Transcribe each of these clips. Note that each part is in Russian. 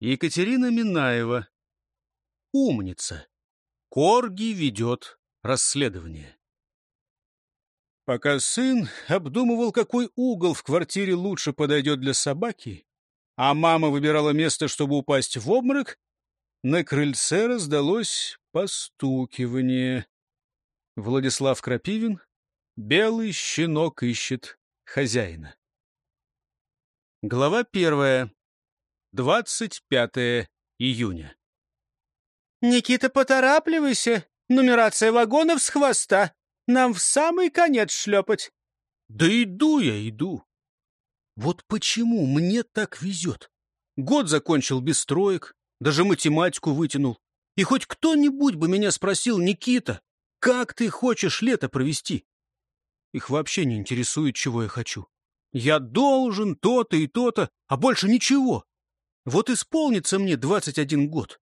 Екатерина Минаева. Умница. Корги ведет расследование. Пока сын обдумывал, какой угол в квартире лучше подойдет для собаки, а мама выбирала место, чтобы упасть в обморок, на крыльце раздалось постукивание. Владислав Крапивин, белый щенок ищет хозяина. Глава первая. 25 июня. «Никита, поторапливайся! Нумерация вагонов с хвоста! Нам в самый конец шлепать!» «Да иду я, иду! Вот почему мне так везет? Год закончил без строек, даже математику вытянул. И хоть кто-нибудь бы меня спросил, Никита, как ты хочешь лето провести? Их вообще не интересует, чего я хочу. Я должен то-то и то-то, а больше ничего. Вот исполнится мне 21 год.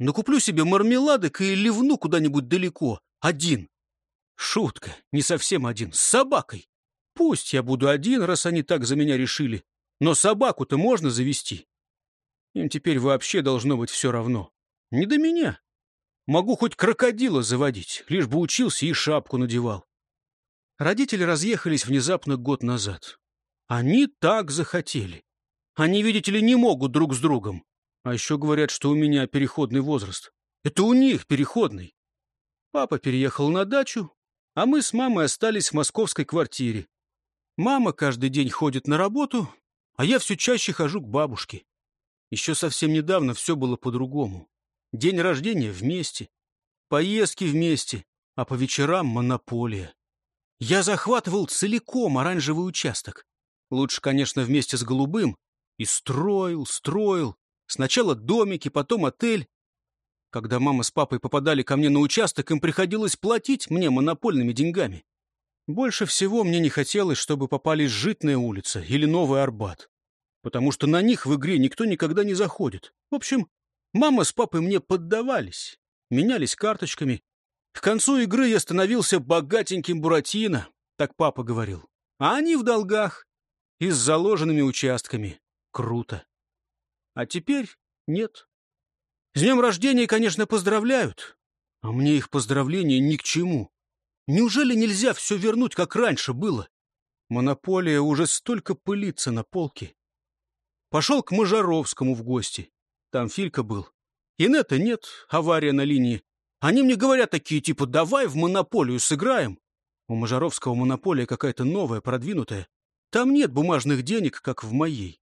Накуплю себе мармеладок и ливну куда-нибудь далеко. Один. Шутка. Не совсем один. С собакой. Пусть я буду один, раз они так за меня решили. Но собаку-то можно завести. Им теперь вообще должно быть все равно. Не до меня. Могу хоть крокодила заводить, лишь бы учился и шапку надевал. Родители разъехались внезапно год назад. Они так захотели. Они, видите ли, не могут друг с другом. А еще говорят, что у меня переходный возраст. Это у них переходный. Папа переехал на дачу, а мы с мамой остались в московской квартире. Мама каждый день ходит на работу, а я все чаще хожу к бабушке. Еще совсем недавно все было по-другому. День рождения вместе, поездки вместе, а по вечерам монополия. Я захватывал целиком оранжевый участок. Лучше, конечно, вместе с голубым, и строил, строил. Сначала домики, потом отель. Когда мама с папой попадали ко мне на участок, им приходилось платить мне монопольными деньгами. Больше всего мне не хотелось, чтобы попались Житная улица или Новый Арбат. Потому что на них в игре никто никогда не заходит. В общем, мама с папой мне поддавались, менялись карточками. К концу игры я становился богатеньким Буратино, так папа говорил. А они в долгах и с заложенными участками. Круто. А теперь нет. С днем рождения, конечно, поздравляют. А мне их поздравления ни к чему. Неужели нельзя все вернуть, как раньше было? Монополия уже столько пылится на полке. Пошел к Можаровскому в гости. Там Филька был. Инета нет, авария на линии. Они мне говорят такие, типа, давай в монополию сыграем. У Можаровского монополия какая-то новая, продвинутая. Там нет бумажных денег, как в моей.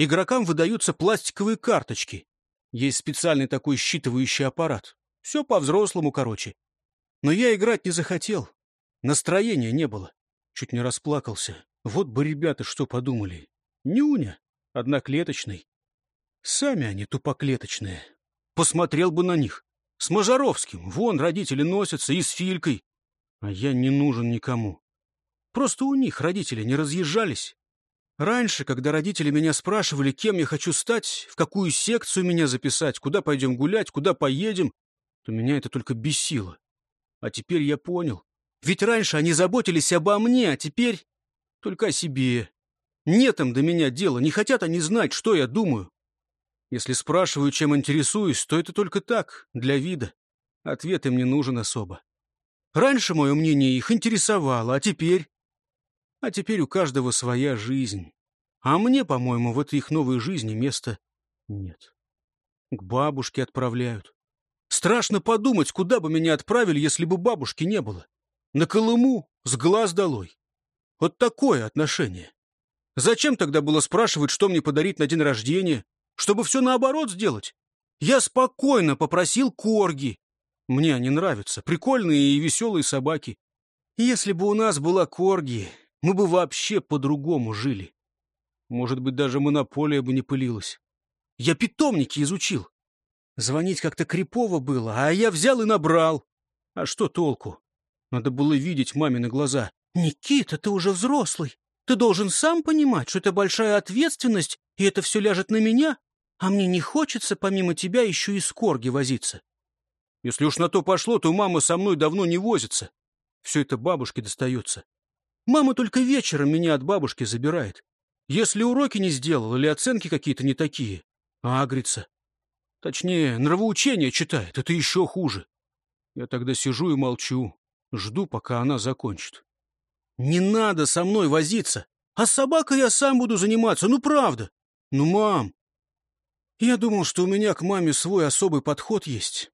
Игрокам выдаются пластиковые карточки. Есть специальный такой считывающий аппарат. Все по-взрослому, короче. Но я играть не захотел. Настроения не было. Чуть не расплакался. Вот бы ребята что подумали. Нюня, одноклеточный. Сами они тупоклеточные. Посмотрел бы на них. С Мажаровским. Вон родители носятся и с Филькой. А я не нужен никому. Просто у них родители не разъезжались. Раньше, когда родители меня спрашивали, кем я хочу стать, в какую секцию меня записать, куда пойдем гулять, куда поедем, то меня это только бесило. А теперь я понял. Ведь раньше они заботились обо мне, а теперь только о себе. Нет им до меня дела, не хотят они знать, что я думаю. Если спрашиваю, чем интересуюсь, то это только так, для вида. Ответ им не нужен особо. Раньше мое мнение их интересовало, а теперь... А теперь у каждого своя жизнь. А мне, по-моему, в этой их новой жизни места нет. К бабушке отправляют. Страшно подумать, куда бы меня отправили, если бы бабушки не было. На Колыму, с глаз долой. Вот такое отношение. Зачем тогда было спрашивать, что мне подарить на день рождения? Чтобы все наоборот сделать? Я спокойно попросил корги. Мне они нравятся, прикольные и веселые собаки. Если бы у нас была корги, мы бы вообще по-другому жили. Может быть, даже монополия бы не пылилась. Я питомники изучил. Звонить как-то крипово было, а я взял и набрал. А что толку? Надо было видеть мамины глаза. «Никита, ты уже взрослый. Ты должен сам понимать, что это большая ответственность, и это все ляжет на меня. А мне не хочется помимо тебя еще и с корги возиться. Если уж на то пошло, то мама со мной давно не возится. Все это бабушке достается. Мама только вечером меня от бабушки забирает. Если уроки не сделал или оценки какие-то не такие, агрится. Точнее, нравоучение читает, это еще хуже. Я тогда сижу и молчу, жду, пока она закончит. Не надо со мной возиться, а с собакой я сам буду заниматься, ну правда. Ну, мам, я думал, что у меня к маме свой особый подход есть.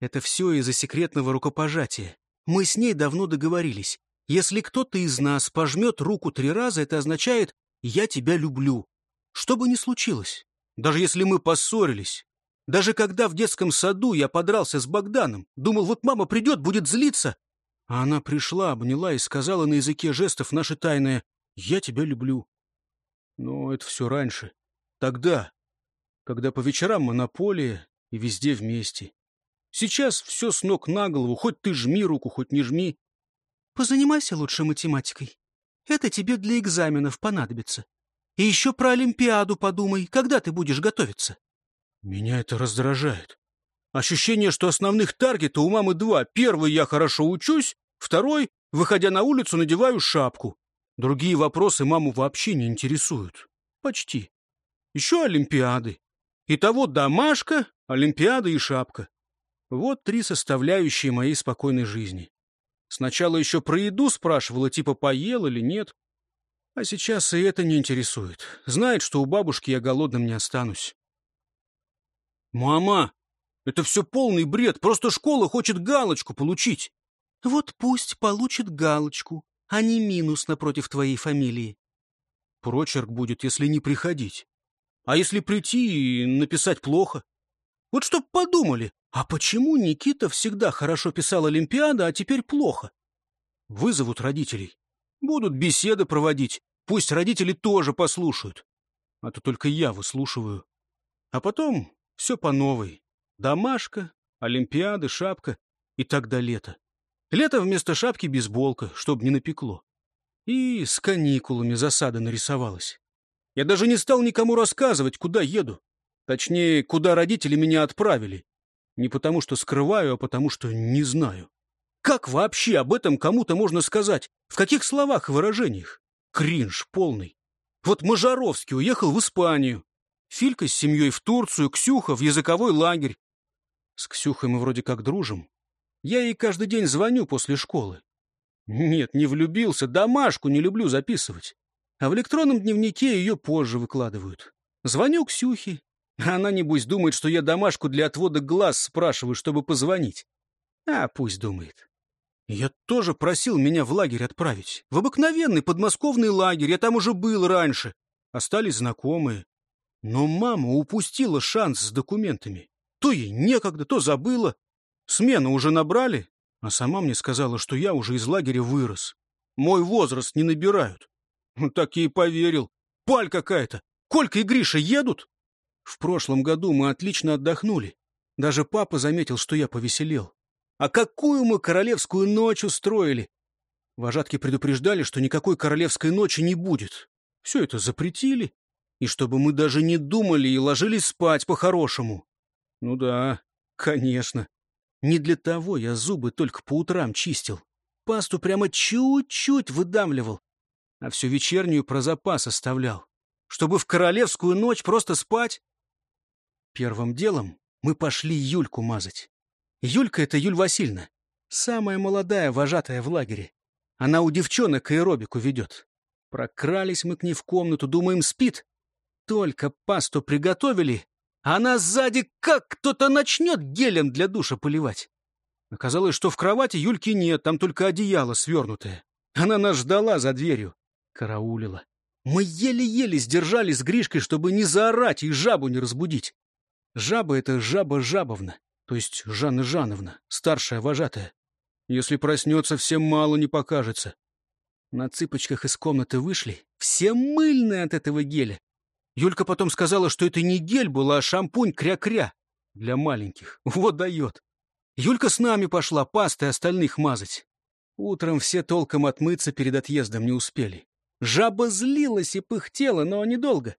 Это все из-за секретного рукопожатия. Мы с ней давно договорились. Если кто-то из нас пожмет руку три раза, это означает «я тебя люблю». Что бы ни случилось, даже если мы поссорились, даже когда в детском саду я подрался с Богданом, думал, вот мама придет, будет злиться. А она пришла, обняла и сказала на языке жестов наше тайное «Я тебя люблю». Но это все раньше. Тогда, когда по вечерам монополия и везде вместе. Сейчас все с ног на голову, хоть ты жми руку, хоть не жми. Позанимайся лучше математикой. Это тебе для экзаменов понадобится. И еще про Олимпиаду подумай, когда ты будешь готовиться. Меня это раздражает. Ощущение, что основных таргета у мамы два. Первый — я хорошо учусь, второй — выходя на улицу, надеваю шапку. Другие вопросы маму вообще не интересуют. Почти. Еще Олимпиады. Итого домашка, Олимпиада и шапка. Вот три составляющие моей спокойной жизни. Сначала еще про еду спрашивала, типа поел или нет. А сейчас и это не интересует. Знает, что у бабушки я голодным не останусь. «Мама, это все полный бред, просто школа хочет галочку получить». «Вот пусть получит галочку, а не минус напротив твоей фамилии». Прочерк будет, если не приходить. А если прийти и написать плохо? Вот чтоб подумали, а почему Никита всегда хорошо писал Олимпиада, а теперь плохо? Вызовут родителей. Будут беседы проводить. Пусть родители тоже послушают. А то только я выслушиваю. А потом все по новой. Домашка, Олимпиады, шапка и так до лета. Лето вместо шапки бейсболка, чтоб не напекло. И с каникулами засада нарисовалась. Я даже не стал никому рассказывать, куда еду. Точнее, куда родители меня отправили. Не потому что скрываю, а потому что не знаю. Как вообще об этом кому-то можно сказать? В каких словах и выражениях? Кринж полный. Вот Мажаровский уехал в Испанию. Филька с семьей в Турцию, Ксюха в языковой лагерь. С Ксюхой мы вроде как дружим. Я ей каждый день звоню после школы. Нет, не влюбился, домашку не люблю записывать. А в электронном дневнике ее позже выкладывают. Звоню Ксюхе, она, небось, думает, что я домашку для отвода глаз спрашиваю, чтобы позвонить. А пусть думает. Я тоже просил меня в лагерь отправить. В обыкновенный подмосковный лагерь. Я там уже был раньше. Остались знакомые. Но мама упустила шанс с документами. То ей некогда, то забыла. Смену уже набрали, а сама мне сказала, что я уже из лагеря вырос. Мой возраст не набирают. Ну, так и поверил. Паль какая-то. Колька и Гриша едут? В прошлом году мы отлично отдохнули. Даже папа заметил, что я повеселел. А какую мы королевскую ночь устроили! Вожатки предупреждали, что никакой королевской ночи не будет. Все это запретили. И чтобы мы даже не думали и ложились спать по-хорошему. Ну да, конечно. Не для того я зубы только по утрам чистил. Пасту прямо чуть-чуть выдавливал, а всю вечернюю про запас оставлял. Чтобы в королевскую ночь просто спать? Первым делом мы пошли Юльку мазать. Юлька — это Юль Васильевна, самая молодая вожатая в лагере. Она у девчонок аэробику ведет. Прокрались мы к ней в комнату, думаем, спит. Только пасту приготовили, а она сзади как кто-то начнет гелем для душа поливать. Оказалось, что в кровати Юльки нет, там только одеяло свернутое. Она нас ждала за дверью, караулила. Мы еле-еле сдержались с Гришкой, чтобы не заорать и жабу не разбудить. Жаба — это жаба Жабовна, то есть Жанна Жановна, старшая вожатая. Если проснется, всем мало не покажется. На цыпочках из комнаты вышли, все мыльные от этого геля. Юлька потом сказала, что это не гель был, а шампунь кря-кря для маленьких. Вот дает. Юлька с нами пошла пастой остальных мазать. Утром все толком отмыться перед отъездом не успели. Жаба злилась и пыхтела, но недолго.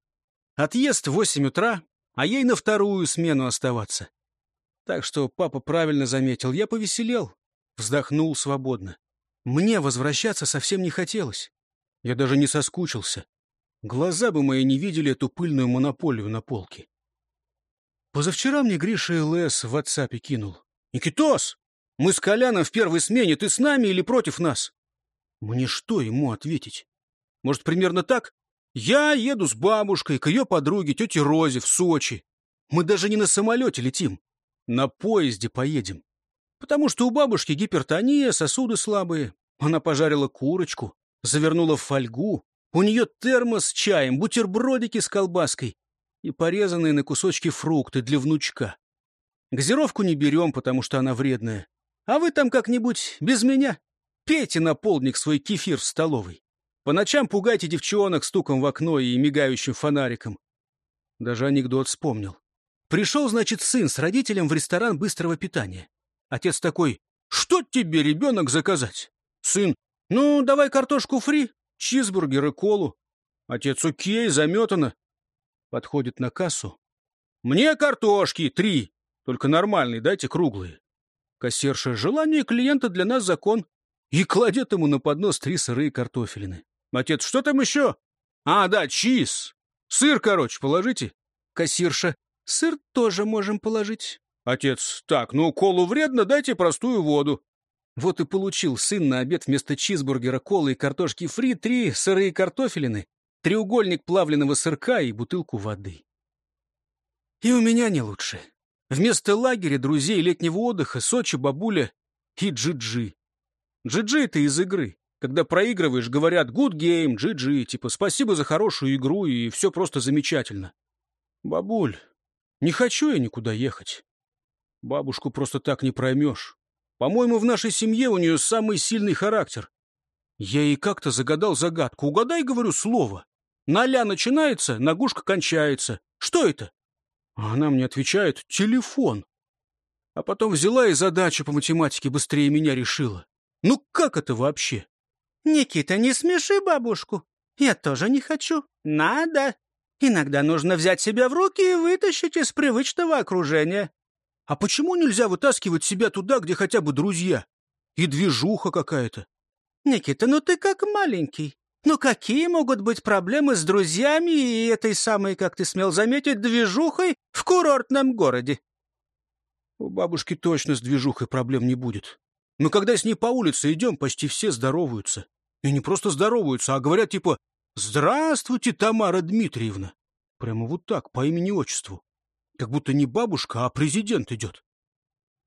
Отъезд в восемь утра, а ей на вторую смену оставаться. Так что папа правильно заметил, я повеселел, вздохнул свободно. Мне возвращаться совсем не хотелось. Я даже не соскучился. Глаза бы мои не видели эту пыльную монополию на полке. Позавчера мне Гриша ЛС в WhatsApp кинул. «Никитос, мы с Коляном в первой смене, ты с нами или против нас?» Мне что ему ответить? Может, примерно так? Я еду с бабушкой к ее подруге, тете Розе, в Сочи. Мы даже не на самолете летим. На поезде поедем. Потому что у бабушки гипертония, сосуды слабые. Она пожарила курочку, завернула в фольгу. У нее термос с чаем, бутербродики с колбаской и порезанные на кусочки фрукты для внучка. Газировку не берем, потому что она вредная. А вы там как-нибудь без меня. Пейте на полдник свой кефир в столовой. По ночам пугайте девчонок стуком в окно и мигающим фонариком. Даже анекдот вспомнил. Пришел, значит, сын с родителем в ресторан быстрого питания. Отец такой, что тебе, ребенок, заказать? Сын, ну, давай картошку фри, чизбургер и колу. Отец, окей, заметано. Подходит на кассу. Мне картошки три, только нормальные, дайте круглые. Кассирша, желание клиента для нас закон. И кладет ему на поднос три сырые картофелины. Отец, что там еще? А, да, чиз. Сыр, короче, положите. Кассирша, сыр тоже можем положить. Отец, так, ну колу вредно, дайте простую воду. Вот и получил сын на обед вместо чизбургера, колы и картошки фри три сырые картофелины, треугольник плавленного сырка и бутылку воды. И у меня не лучше. Вместо лагеря, друзей, летнего отдыха, Сочи, бабуля и джиджи. Джиджи — это из игры. Когда проигрываешь, говорят «good game», GG, типа «спасибо за хорошую игру» и все просто замечательно. Бабуль, не хочу я никуда ехать. Бабушку просто так не проймешь. По-моему, в нашей семье у нее самый сильный характер. Я ей как-то загадал загадку. Угадай, говорю, слово. На ля начинается, на гушка кончается. Что это? А она мне отвечает «телефон». А потом взяла и задачу по математике быстрее меня решила. Ну как это вообще? Никита, не смеши бабушку. Я тоже не хочу. Надо. Иногда нужно взять себя в руки и вытащить из привычного окружения. А почему нельзя вытаскивать себя туда, где хотя бы друзья? И движуха какая-то. Никита, ну ты как маленький. Ну какие могут быть проблемы с друзьями и этой самой, как ты смел заметить, движухой в курортном городе? У бабушки точно с движухой проблем не будет. Но когда с ней по улице идем, почти все здороваются. И не просто здороваются, а говорят типа «Здравствуйте, Тамара Дмитриевна». Прямо вот так, по имени-отчеству. Как будто не бабушка, а президент идет.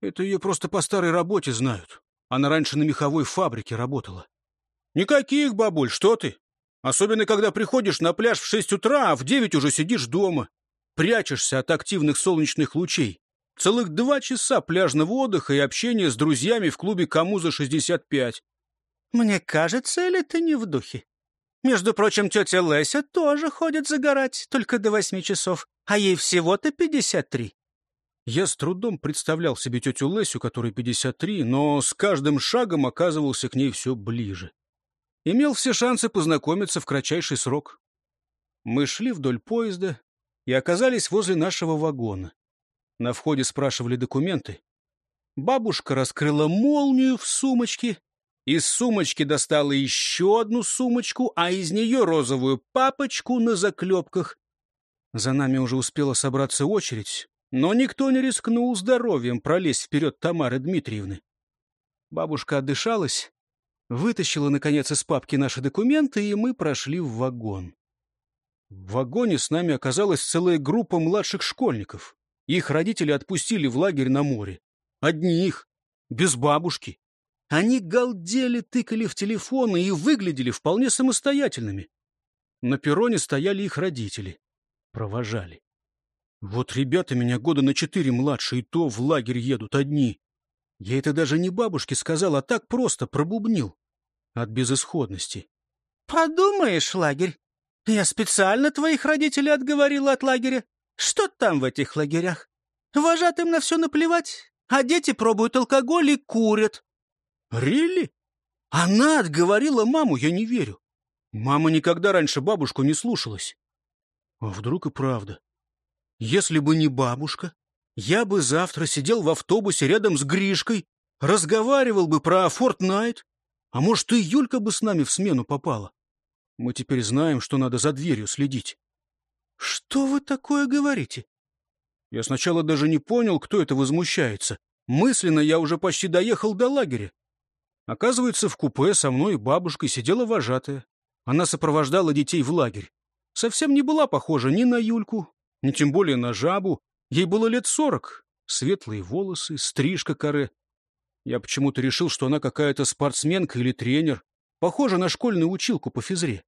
Это ее просто по старой работе знают. Она раньше на меховой фабрике работала. Никаких, бабуль, что ты? Особенно, когда приходишь на пляж в шесть утра, а в девять уже сидишь дома. Прячешься от активных солнечных лучей. Целых два часа пляжного отдыха и общения с друзьями в клубе «Кому за 65». Мне кажется, или ты не в духе? Между прочим, тетя Леся тоже ходит загорать, только до восьми часов, а ей всего-то пятьдесят три. Я с трудом представлял себе тетю Лесю, которой 53, но с каждым шагом оказывался к ней все ближе. Имел все шансы познакомиться в кратчайший срок. Мы шли вдоль поезда и оказались возле нашего вагона. На входе спрашивали документы. Бабушка раскрыла молнию в сумочке. Из сумочки достала еще одну сумочку, а из нее розовую папочку на заклепках. За нами уже успела собраться очередь, но никто не рискнул здоровьем пролезть вперед Тамары Дмитриевны. Бабушка отдышалась, вытащила, наконец, из папки наши документы, и мы прошли в вагон. В вагоне с нами оказалась целая группа младших школьников. Их родители отпустили в лагерь на море. Одни их, без бабушки. Они галдели, тыкали в телефоны и выглядели вполне самостоятельными. На перроне стояли их родители. Провожали. Вот ребята меня года на четыре младше, и то в лагерь едут одни. Я это даже не бабушке сказал, а так просто пробубнил. От безысходности. «Подумаешь, лагерь, я специально твоих родителей отговорила от лагеря. Что там в этих лагерях? Вожатым на все наплевать, а дети пробуют алкоголь и курят. Рили? Она отговорила маму, я не верю. Мама никогда раньше бабушку не слушалась. А вдруг и правда? Если бы не бабушка, я бы завтра сидел в автобусе рядом с Гришкой, разговаривал бы про Фортнайт, а может, и Юлька бы с нами в смену попала. Мы теперь знаем, что надо за дверью следить. «Что вы такое говорите?» Я сначала даже не понял, кто это возмущается. Мысленно я уже почти доехал до лагеря. Оказывается, в купе со мной и бабушкой сидела вожатая. Она сопровождала детей в лагерь. Совсем не была похожа ни на Юльку, ни тем более на жабу. Ей было лет сорок. Светлые волосы, стрижка коре. Я почему-то решил, что она какая-то спортсменка или тренер. Похожа на школьную училку по физре.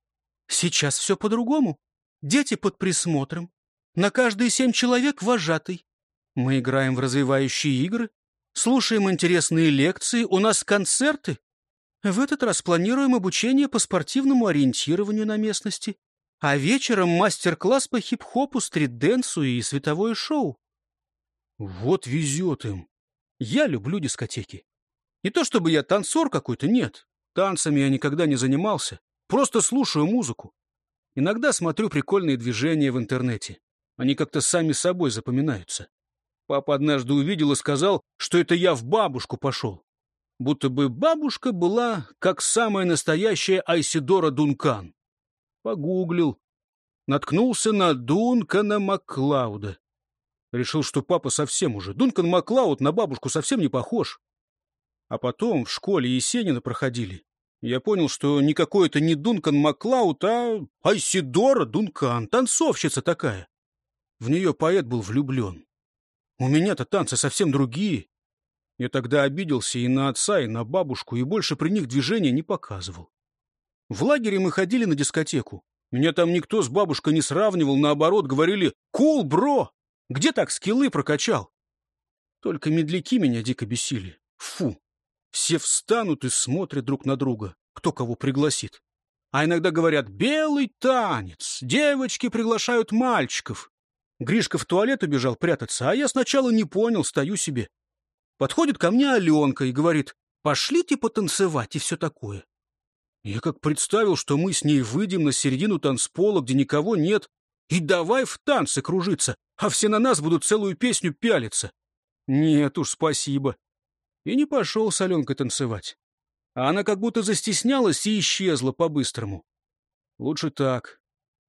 Сейчас все по-другому. Дети под присмотром. На каждые семь человек вожатый. Мы играем в развивающие игры, слушаем интересные лекции, у нас концерты. В этот раз планируем обучение по спортивному ориентированию на местности. А вечером мастер-класс по хип-хопу, стрит-дэнсу и световое шоу. Вот везет им. Я люблю дискотеки. Не то чтобы я танцор какой-то, нет. Танцами я никогда не занимался. Просто слушаю музыку. Иногда смотрю прикольные движения в интернете. Они как-то сами собой запоминаются. Папа однажды увидел и сказал, что это я в бабушку пошел. Будто бы бабушка была как самая настоящая Айсидора Дункан. Погуглил. Наткнулся на Дункана Маклауда. Решил, что папа совсем уже. Дункан Маклауд на бабушку совсем не похож. А потом в школе Есенина проходили. Я понял, что никакой это не Дункан Маклауд, а Айсидора Дункан, танцовщица такая. В нее поэт был влюблен. У меня-то танцы совсем другие. Я тогда обиделся и на отца, и на бабушку, и больше при них движения не показывал. В лагере мы ходили на дискотеку. Меня там никто с бабушкой не сравнивал, наоборот, говорили «Кул, бро! Где так скиллы прокачал?» Только медляки меня дико бесили. Фу! Все встанут и смотрят друг на друга, кто кого пригласит. А иногда говорят «белый танец», девочки приглашают мальчиков. Гришка в туалет убежал прятаться, а я сначала не понял, стою себе. Подходит ко мне Аленка и говорит, пошлите потанцевать и все такое. Я как представил, что мы с ней выйдем на середину танцпола, где никого нет, и давай в танцы кружиться, а все на нас будут целую песню пялиться. Нет уж, спасибо. И не пошел с Аленкой танцевать. А она как будто застеснялась и исчезла по-быстрому. Лучше так.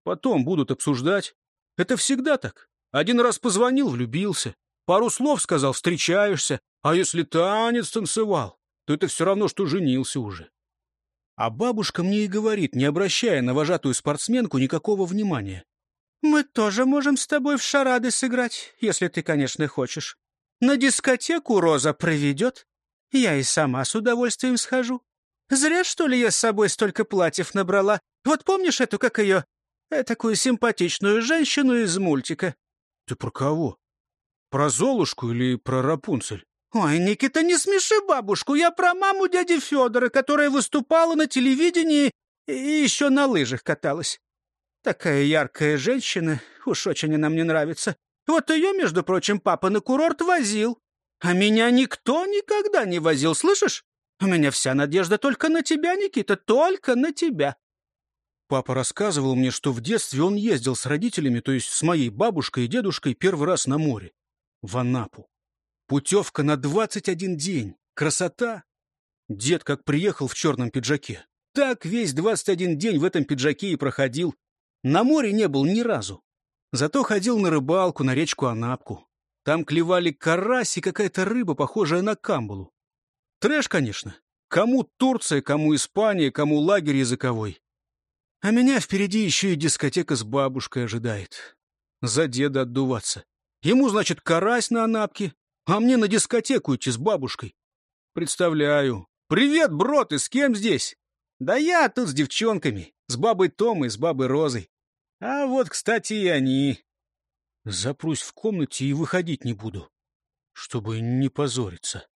Потом будут обсуждать, это всегда так. Один раз позвонил, влюбился. Пару слов сказал, встречаешься. А если танец танцевал, то это все равно, что женился уже. А бабушка мне и говорит, не обращая на вожатую спортсменку никакого внимания. «Мы тоже можем с тобой в шарады сыграть, если ты, конечно, хочешь. На дискотеку Роза проведет. Я и сама с удовольствием схожу. Зря, что ли, я с собой столько платьев набрала. Вот помнишь эту, как ее, Э, такую симпатичную женщину из мультика. Ты про кого? Про Золушку или про Рапунцель? Ой, Никита, не смеши бабушку. Я про маму дяди Федора, которая выступала на телевидении и еще на лыжах каталась. Такая яркая женщина, уж очень она мне нравится. Вот ее, между прочим, папа на курорт возил. А меня никто никогда не возил, слышишь? У меня вся надежда только на тебя, Никита, только на тебя. Папа рассказывал мне, что в детстве он ездил с родителями, то есть с моей бабушкой и дедушкой, первый раз на море. В Анапу. Путевка на 21 день. Красота! Дед как приехал в черном пиджаке. Так весь 21 день в этом пиджаке и проходил. На море не был ни разу. Зато ходил на рыбалку на речку Анапку. Там клевали карась и какая-то рыба, похожая на камбалу. Трэш, конечно. Кому Турция, кому Испания, кому лагерь языковой. А меня впереди еще и дискотека с бабушкой ожидает. За деда отдуваться. Ему, значит, карась на анапке, а мне на дискотеку идти с бабушкой. Представляю. «Привет, бро, ты с кем здесь?» «Да я тут с девчонками, с бабой Томой, с бабой Розой. А вот, кстати, и они». Запрусь в комнате и выходить не буду, чтобы не позориться.